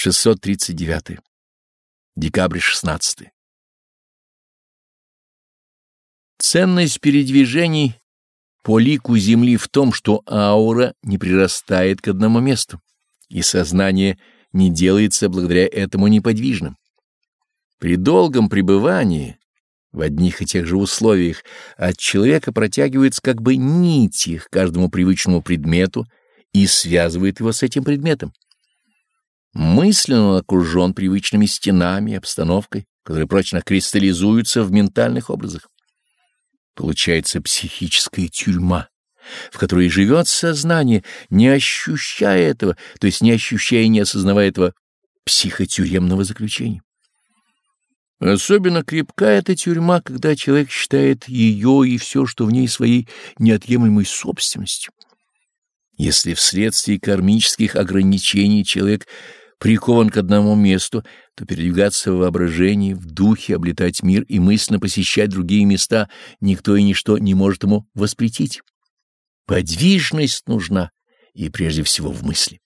639. Декабрь 16. Ценность передвижений по лику Земли в том, что аура не прирастает к одному месту, и сознание не делается благодаря этому неподвижным. При долгом пребывании в одних и тех же условиях от человека протягиваются как бы нити к каждому привычному предмету и связывает его с этим предметом. Мысленно окружен привычными стенами, обстановкой, которые прочно кристаллизуются в ментальных образах. Получается психическая тюрьма, в которой живет сознание, не ощущая этого, то есть не ощущая и не осознавая этого психотюремного заключения. Особенно крепка эта тюрьма, когда человек считает ее и все, что в ней своей неотъемлемой собственностью. Если вследствие кармических ограничений человек прикован к одному месту, то передвигаться в воображении, в духе, облетать мир и мысленно посещать другие места никто и ничто не может ему воспретить. Подвижность нужна, и прежде всего в мысли.